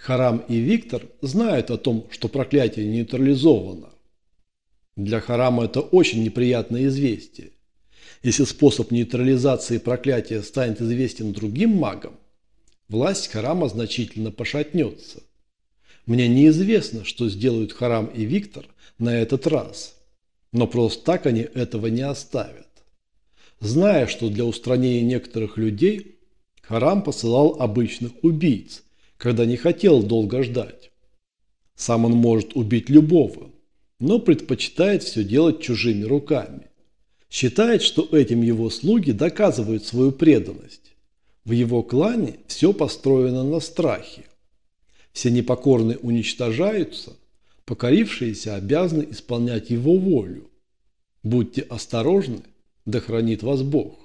Харам и Виктор знают о том, что проклятие нейтрализовано. Для Харама это очень неприятное известие. Если способ нейтрализации проклятия станет известен другим магам, власть Харама значительно пошатнется. Мне неизвестно, что сделают Харам и Виктор на этот раз, но просто так они этого не оставят. Зная, что для устранения некоторых людей Харам посылал обычных убийц, когда не хотел долго ждать. Сам он может убить любого, но предпочитает все делать чужими руками. Считает, что этим его слуги доказывают свою преданность. В его клане все построено на страхе. Все непокорные уничтожаются, покорившиеся обязаны исполнять его волю. Будьте осторожны, да хранит вас Бог.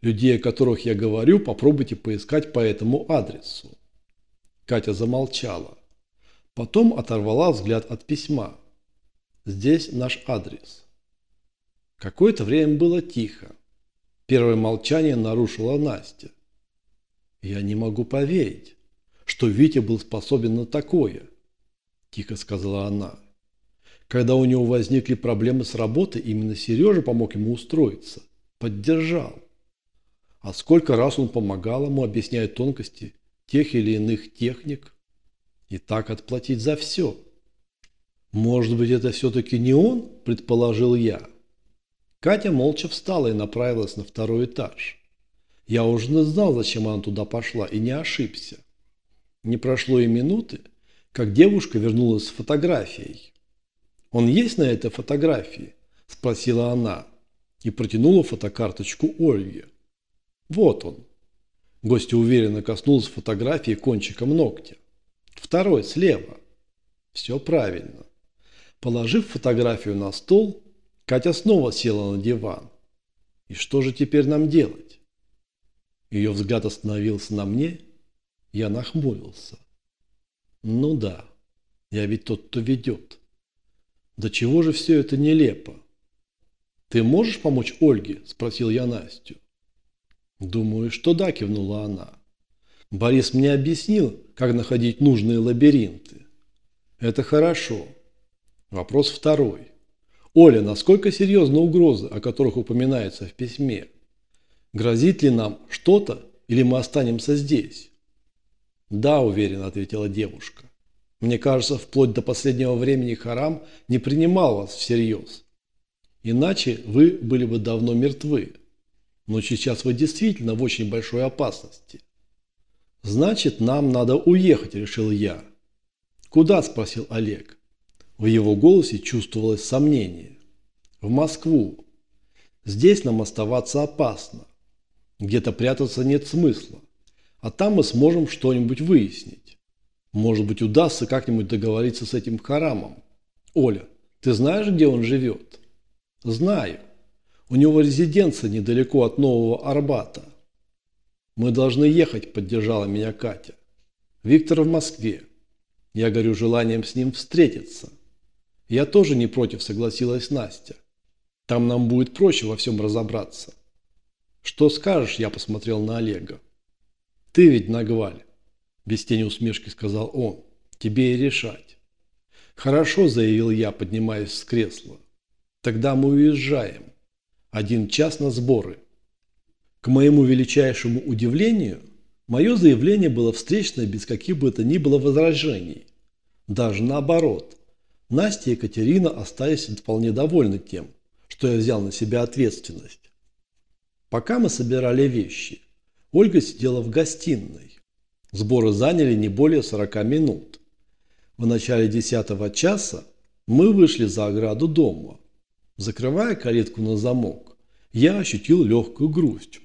Людей, о которых я говорю, попробуйте поискать по этому адресу. Катя замолчала. Потом оторвала взгляд от письма. Здесь наш адрес. Какое-то время было тихо. Первое молчание нарушила Настя. «Я не могу поверить, что Витя был способен на такое», – тихо сказала она. Когда у него возникли проблемы с работой, именно Сережа помог ему устроиться, поддержал. А сколько раз он помогал ему, объясняя тонкости тех или иных техник, и так отплатить за все. Может быть, это все-таки не он, предположил я. Катя молча встала и направилась на второй этаж. Я уже знал, зачем она туда пошла, и не ошибся. Не прошло и минуты, как девушка вернулась с фотографией. «Он есть на этой фотографии?» – спросила она и протянула фотокарточку Ольге. «Вот он». Гостья уверенно коснулась фотографии кончиком ногтя. «Второй слева». «Все правильно». Положив фотографию на стол, Катя снова села на диван. И что же теперь нам делать? Ее взгляд остановился на мне, я нахмурился. Ну да, я ведь тот, кто ведет. До чего же все это нелепо? Ты можешь помочь Ольге? Спросил я Настю. Думаю, что да, кивнула она. Борис мне объяснил, как находить нужные лабиринты. Это хорошо. Вопрос второй. Оля, насколько серьезна угроза, о которых упоминается в письме? Грозит ли нам что-то, или мы останемся здесь? Да, уверенно ответила девушка. Мне кажется, вплоть до последнего времени Харам не принимал вас всерьез. Иначе вы были бы давно мертвы. Но сейчас вы действительно в очень большой опасности. Значит, нам надо уехать, решил я. Куда? спросил Олег. В его голосе чувствовалось сомнение. В Москву. Здесь нам оставаться опасно. Где-то прятаться нет смысла. А там мы сможем что-нибудь выяснить. Может быть, удастся как-нибудь договориться с этим Харамом. Оля, ты знаешь, где он живет? Знаю. У него резиденция недалеко от Нового Арбата. Мы должны ехать, поддержала меня Катя. Виктор в Москве. Я горю желанием с ним встретиться. Я тоже не против, согласилась Настя. Там нам будет проще во всем разобраться. Что скажешь, я посмотрел на Олега. Ты ведь нагваль, без тени усмешки сказал он. Тебе и решать. Хорошо, заявил я, поднимаясь с кресла. Тогда мы уезжаем. Один час на сборы. К моему величайшему удивлению, мое заявление было встречное без каких бы то ни было возражений. Даже наоборот. Настя и Екатерина остались вполне довольны тем, что я взял на себя ответственность. Пока мы собирали вещи, Ольга сидела в гостиной. Сборы заняли не более 40 минут. В начале 10 часа мы вышли за ограду дома. Закрывая калитку на замок, я ощутил легкую грусть.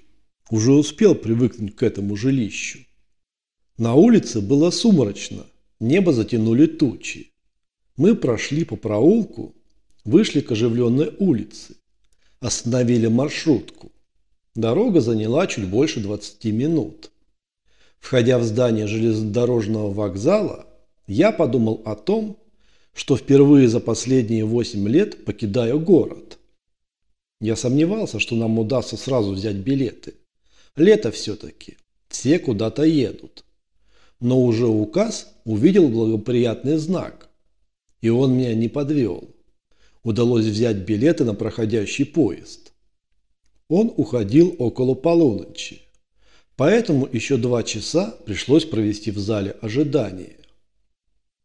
Уже успел привыкнуть к этому жилищу. На улице было сумрачно, небо затянули тучи. Мы прошли по проулку, вышли к оживленной улице, остановили маршрутку. Дорога заняла чуть больше 20 минут. Входя в здание железнодорожного вокзала, я подумал о том, что впервые за последние 8 лет покидаю город. Я сомневался, что нам удастся сразу взять билеты. Лето все-таки. Все куда-то едут. Но уже указ увидел благоприятный знак. И он меня не подвел. Удалось взять билеты на проходящий поезд. Он уходил около полуночи. Поэтому еще два часа пришлось провести в зале ожидания.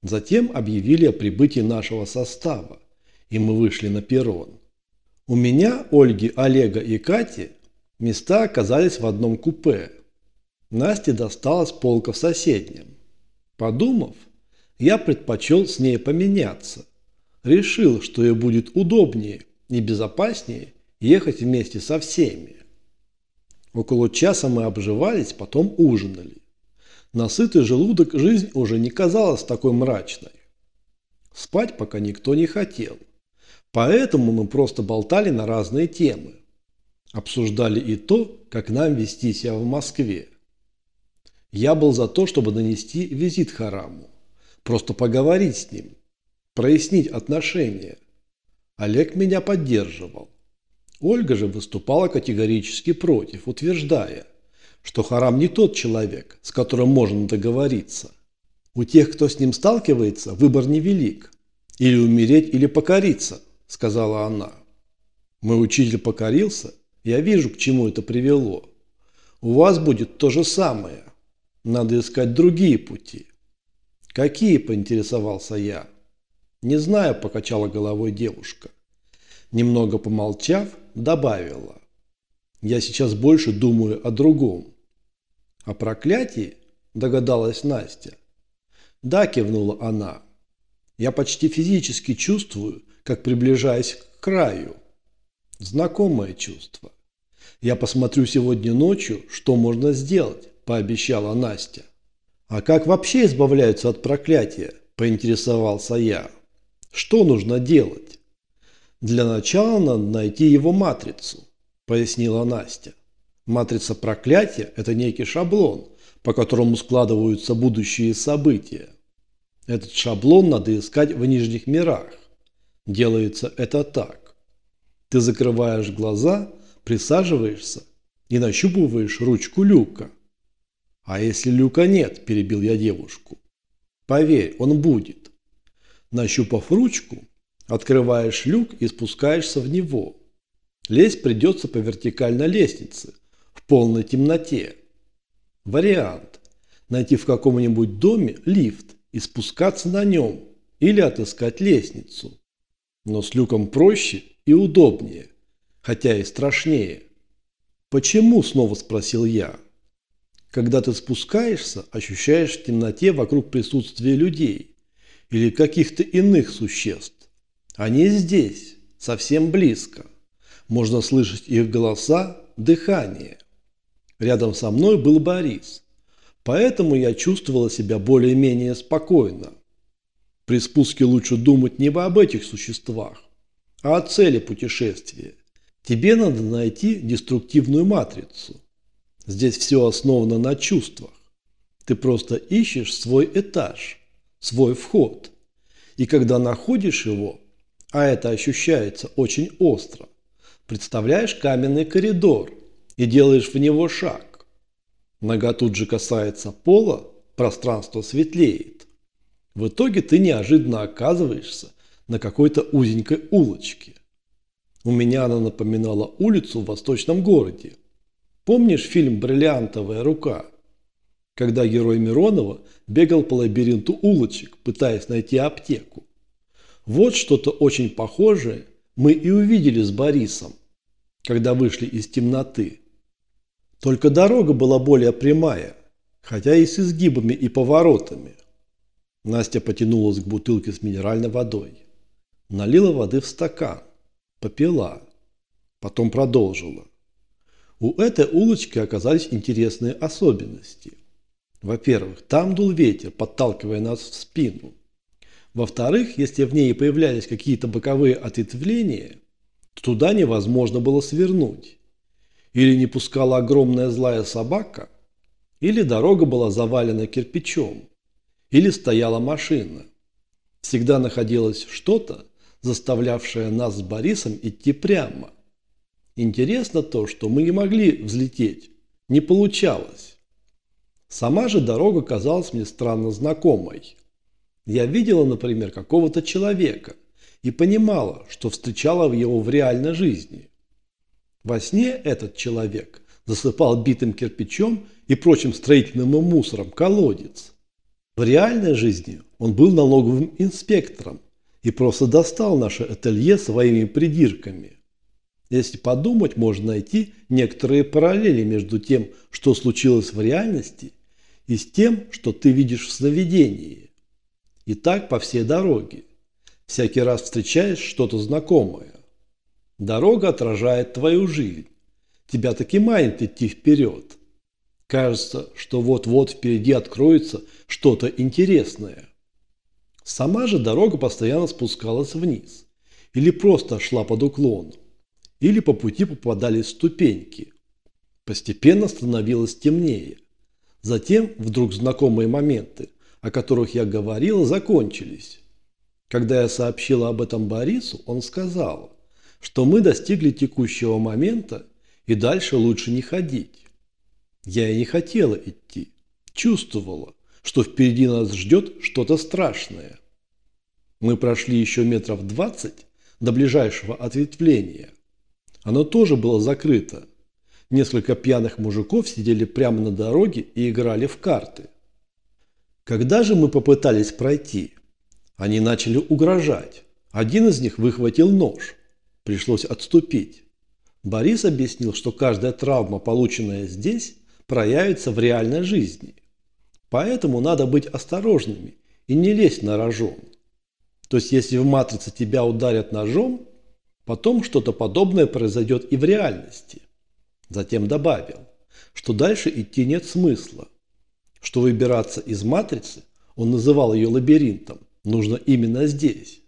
Затем объявили о прибытии нашего состава, и мы вышли на перрон. У меня, Ольги, Олега и Кати места оказались в одном купе. Насте досталась полка в соседнем. Подумав, я предпочел с ней поменяться. Решил, что ей будет удобнее и безопаснее ехать вместе со всеми. Около часа мы обживались, потом ужинали. На сытый желудок жизнь уже не казалась такой мрачной. Спать пока никто не хотел. Поэтому мы просто болтали на разные темы. Обсуждали и то, как нам вести себя в Москве. Я был за то, чтобы нанести визит Хараму. Просто поговорить с ним. Прояснить отношения. Олег меня поддерживал. Ольга же выступала категорически против, утверждая, что Харам не тот человек, с которым можно договориться. У тех, кто с ним сталкивается, выбор невелик. Или умереть, или покориться, сказала она. Мой учитель покорился, я вижу, к чему это привело. У вас будет то же самое. Надо искать другие пути. Какие, поинтересовался я. Не знаю, покачала головой девушка. Немного помолчав, добавила. Я сейчас больше думаю о другом. О проклятии? Догадалась Настя. Да, кивнула она. Я почти физически чувствую, как приближаюсь к краю. Знакомое чувство. Я посмотрю сегодня ночью, что можно сделать, пообещала Настя. А как вообще избавляются от проклятия? Поинтересовался я. Что нужно делать? Для начала надо найти его матрицу пояснила Настя. Матрица проклятия – это некий шаблон, по которому складываются будущие события. Этот шаблон надо искать в нижних мирах. Делается это так. Ты закрываешь глаза, присаживаешься и нащупываешь ручку люка. А если люка нет, перебил я девушку. Поверь, он будет. Нащупав ручку, открываешь люк и спускаешься в него. Лезть придется по вертикальной лестнице, в полной темноте. Вариант. Найти в каком-нибудь доме лифт и спускаться на нем, или отыскать лестницу. Но с люком проще и удобнее, хотя и страшнее. «Почему?» – снова спросил я. Когда ты спускаешься, ощущаешь в темноте вокруг присутствие людей или каких-то иных существ. Они здесь, совсем близко. Можно слышать их голоса, дыхание. Рядом со мной был Борис. Поэтому я чувствовала себя более-менее спокойно. При спуске лучше думать не об этих существах, а о цели путешествия. Тебе надо найти деструктивную матрицу. Здесь все основано на чувствах. Ты просто ищешь свой этаж, свой вход. И когда находишь его, а это ощущается очень остро, Представляешь каменный коридор и делаешь в него шаг. Нога тут же касается пола, пространство светлеет. В итоге ты неожиданно оказываешься на какой-то узенькой улочке. У меня она напоминала улицу в восточном городе. Помнишь фильм «Бриллиантовая рука»? Когда герой Миронова бегал по лабиринту улочек, пытаясь найти аптеку. Вот что-то очень похожее мы и увидели с Борисом когда вышли из темноты. Только дорога была более прямая, хотя и с изгибами и поворотами. Настя потянулась к бутылке с минеральной водой. Налила воды в стакан, попила, потом продолжила. У этой улочки оказались интересные особенности. Во-первых, там дул ветер, подталкивая нас в спину. Во-вторых, если в ней появлялись какие-то боковые ответвления, Туда невозможно было свернуть. Или не пускала огромная злая собака, или дорога была завалена кирпичом, или стояла машина. Всегда находилось что-то, заставлявшее нас с Борисом идти прямо. Интересно то, что мы не могли взлететь. Не получалось. Сама же дорога казалась мне странно знакомой. Я видела, например, какого-то человека и понимала, что встречала его в реальной жизни. Во сне этот человек засыпал битым кирпичом и прочим строительным мусором колодец. В реальной жизни он был налоговым инспектором и просто достал наше ателье своими придирками. Если подумать, можно найти некоторые параллели между тем, что случилось в реальности, и с тем, что ты видишь в сновидении. И так по всей дороге. Всякий раз встречаешь что-то знакомое. Дорога отражает твою жизнь. Тебя таки манит идти вперед. Кажется, что вот-вот впереди откроется что-то интересное. Сама же дорога постоянно спускалась вниз. Или просто шла под уклон. Или по пути попадались ступеньки. Постепенно становилось темнее. Затем вдруг знакомые моменты, о которых я говорила, закончились. Когда я сообщила об этом Борису, он сказал, что мы достигли текущего момента и дальше лучше не ходить. Я и не хотела идти. Чувствовала, что впереди нас ждет что-то страшное. Мы прошли еще метров двадцать до ближайшего ответвления. Оно тоже было закрыто. Несколько пьяных мужиков сидели прямо на дороге и играли в карты. Когда же мы попытались пройти, они начали угрожать. Один из них выхватил нож. Пришлось отступить. Борис объяснил, что каждая травма, полученная здесь, проявится в реальной жизни. Поэтому надо быть осторожными и не лезть на рожон. То есть, если в матрице тебя ударят ножом, потом что-то подобное произойдет и в реальности. Затем добавил, что дальше идти нет смысла, что выбираться из матрицы, он называл ее лабиринтом, нужно именно здесь.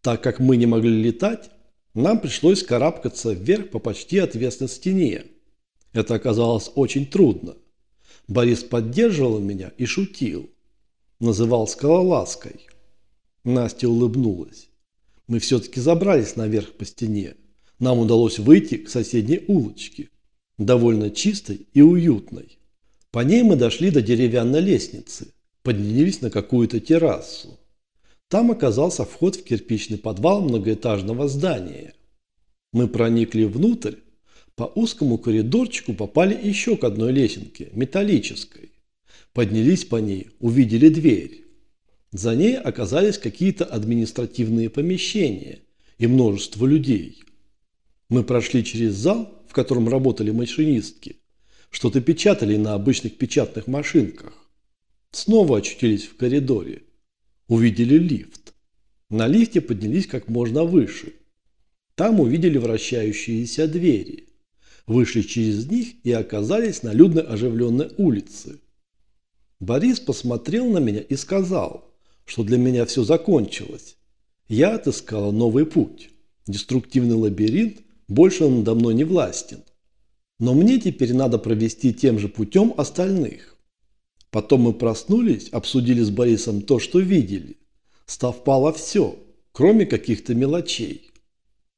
Так как мы не могли летать, нам пришлось карабкаться вверх по почти отвесной стене. Это оказалось очень трудно. Борис поддерживал меня и шутил. Называл скалолазкой. Настя улыбнулась. Мы все-таки забрались наверх по стене. Нам удалось выйти к соседней улочке, довольно чистой и уютной. По ней мы дошли до деревянной лестницы, поднялись на какую-то террасу. Там оказался вход в кирпичный подвал многоэтажного здания. Мы проникли внутрь, по узкому коридорчику попали еще к одной лесенке, металлической. Поднялись по ней, увидели дверь. За ней оказались какие-то административные помещения и множество людей. Мы прошли через зал, в котором работали машинистки, что-то печатали на обычных печатных машинках. Снова очутились в коридоре увидели лифт. На лифте поднялись как можно выше. Там увидели вращающиеся двери. Вышли через них и оказались на людной оживленной улице. Борис посмотрел на меня и сказал, что для меня все закончилось. Я отыскала новый путь. Деструктивный лабиринт больше надо мной не властен. Но мне теперь надо провести тем же путем остальных. Потом мы проснулись, обсудили с Борисом то, что видели. Совпало все, кроме каких-то мелочей.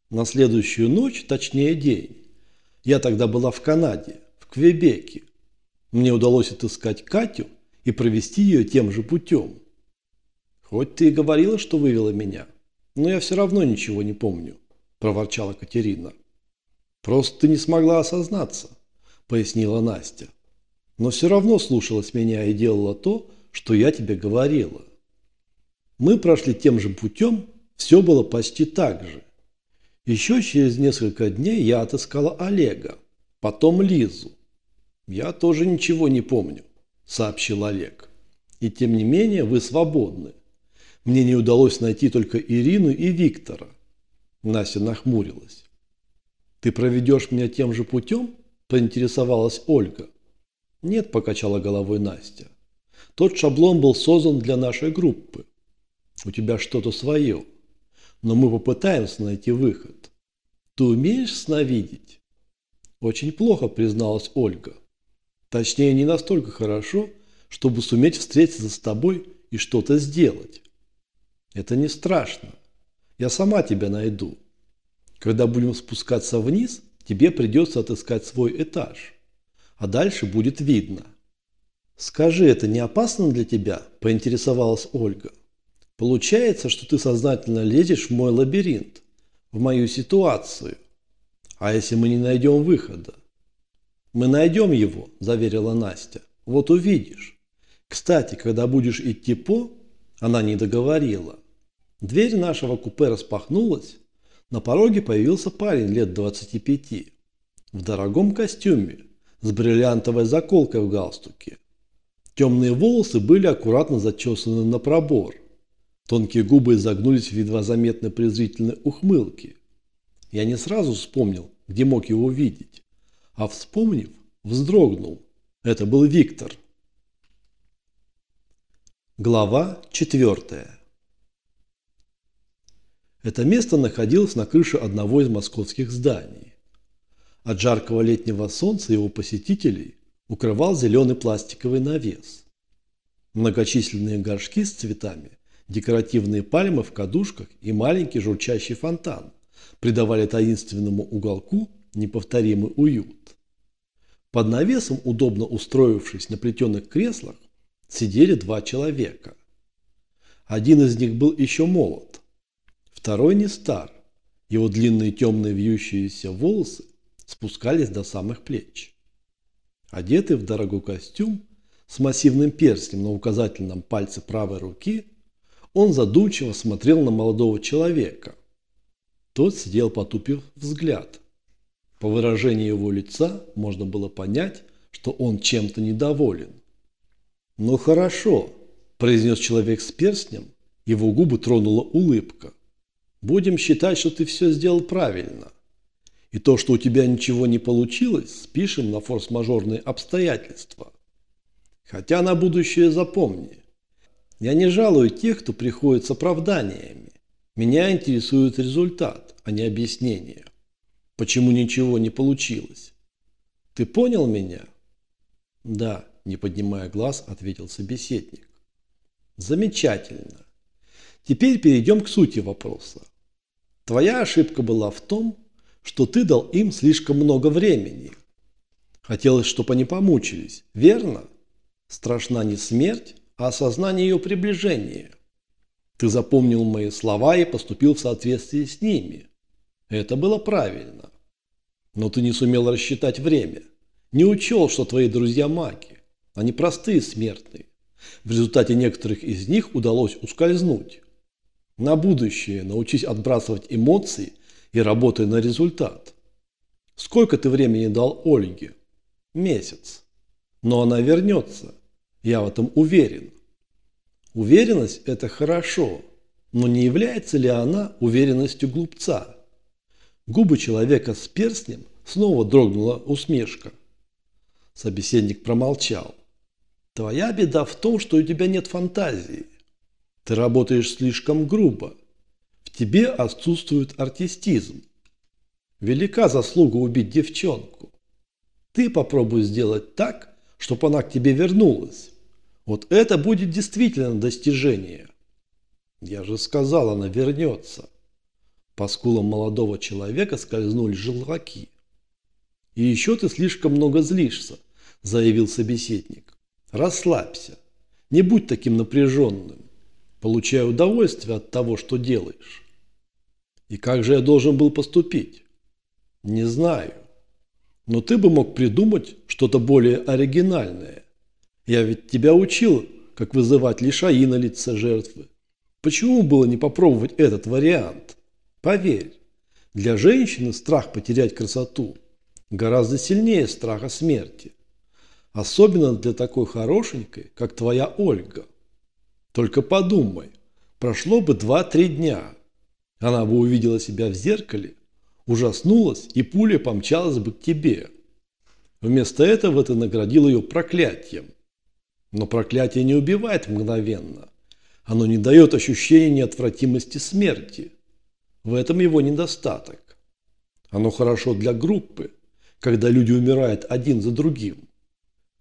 На следующую ночь, точнее день, я тогда была в Канаде, в Квебеке. Мне удалось отыскать Катю и провести ее тем же путем. Хоть ты и говорила, что вывела меня, но я все равно ничего не помню, проворчала Катерина. Просто ты не смогла осознаться, пояснила Настя но все равно слушалась меня и делала то, что я тебе говорила. Мы прошли тем же путем, все было почти так же. Еще через несколько дней я отыскала Олега, потом Лизу. Я тоже ничего не помню, сообщил Олег. И тем не менее вы свободны. Мне не удалось найти только Ирину и Виктора. Настя нахмурилась. Ты проведешь меня тем же путем? Поинтересовалась Ольга. Нет, покачала головой Настя. Тот шаблон был создан для нашей группы. У тебя что-то свое. Но мы попытаемся найти выход. Ты умеешь сновидеть? Очень плохо, призналась Ольга. Точнее, не настолько хорошо, чтобы суметь встретиться с тобой и что-то сделать. Это не страшно. Я сама тебя найду. Когда будем спускаться вниз, тебе придется отыскать свой этаж а дальше будет видно. «Скажи, это не опасно для тебя?» – поинтересовалась Ольга. «Получается, что ты сознательно лезешь в мой лабиринт, в мою ситуацию. А если мы не найдем выхода?» «Мы найдем его», – заверила Настя. «Вот увидишь. Кстати, когда будешь идти по...» Она не договорила. Дверь нашего купе распахнулась. На пороге появился парень лет 25. В дорогом костюме, с бриллиантовой заколкой в галстуке. Темные волосы были аккуратно зачесаны на пробор. Тонкие губы изогнулись в едва заметной презрительной ухмылке. Я не сразу вспомнил, где мог его видеть. А вспомнив, вздрогнул. Это был Виктор. Глава четвертая. Это место находилось на крыше одного из московских зданий. От жаркого летнего солнца его посетителей укрывал зеленый пластиковый навес. Многочисленные горшки с цветами, декоративные пальмы в кадушках и маленький журчащий фонтан придавали таинственному уголку неповторимый уют. Под навесом, удобно устроившись на плетеных креслах, сидели два человека. Один из них был еще молод, Второй не стар. Его длинные темные вьющиеся волосы спускались до самых плеч. Одетый в дорогой костюм с массивным перстнем на указательном пальце правой руки, он задумчиво смотрел на молодого человека. Тот сидел потупив взгляд. По выражению его лица можно было понять, что он чем-то недоволен. «Ну хорошо», – произнес человек с перстнем, его губы тронула улыбка. Будем считать, что ты все сделал правильно. И то, что у тебя ничего не получилось, спишем на форс-мажорные обстоятельства. Хотя на будущее запомни. Я не жалую тех, кто приходит с оправданиями. Меня интересует результат, а не объяснение. Почему ничего не получилось? Ты понял меня? Да, не поднимая глаз, ответил собеседник. Замечательно. Теперь перейдем к сути вопроса. Твоя ошибка была в том, что ты дал им слишком много времени. Хотелось, чтобы они помучились, верно? Страшна не смерть, а осознание ее приближения. Ты запомнил мои слова и поступил в соответствии с ними. Это было правильно. Но ты не сумел рассчитать время. Не учел, что твои друзья маги. Они простые смертные. В результате некоторых из них удалось ускользнуть. На будущее научись отбрасывать эмоции и работай на результат. Сколько ты времени дал Ольге? Месяц. Но она вернется. Я в этом уверен. Уверенность – это хорошо, но не является ли она уверенностью глупца? Губы человека с перстнем снова дрогнула усмешка. Собеседник промолчал. Твоя беда в том, что у тебя нет фантазии. Ты работаешь слишком грубо. Тебе отсутствует артистизм. Велика заслуга убить девчонку. Ты попробуй сделать так, чтобы она к тебе вернулась. Вот это будет действительно достижение. Я же сказал, она вернется. По скулам молодого человека скользнули желваки. И еще ты слишком много злишься, заявил собеседник. Расслабься. Не будь таким напряженным получая удовольствие от того, что делаешь. И как же я должен был поступить? Не знаю. Но ты бы мог придумать что-то более оригинальное. Я ведь тебя учил, как вызывать лишаи на лице жертвы. Почему было не попробовать этот вариант? Поверь, для женщины страх потерять красоту гораздо сильнее страха смерти. Особенно для такой хорошенькой, как твоя Ольга. Только подумай, прошло бы два-три дня. Она бы увидела себя в зеркале, ужаснулась и пуля помчалась бы к тебе. Вместо этого ты наградил ее проклятием. Но проклятие не убивает мгновенно. Оно не дает ощущения неотвратимости смерти. В этом его недостаток. Оно хорошо для группы, когда люди умирают один за другим.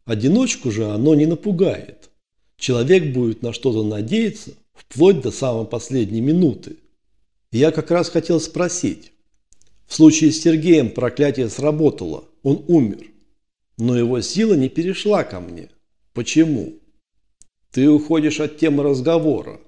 Одиночку же оно не напугает. Человек будет на что-то надеяться вплоть до самой последней минуты. Я как раз хотел спросить. В случае с Сергеем проклятие сработало, он умер. Но его сила не перешла ко мне. Почему? Ты уходишь от темы разговора.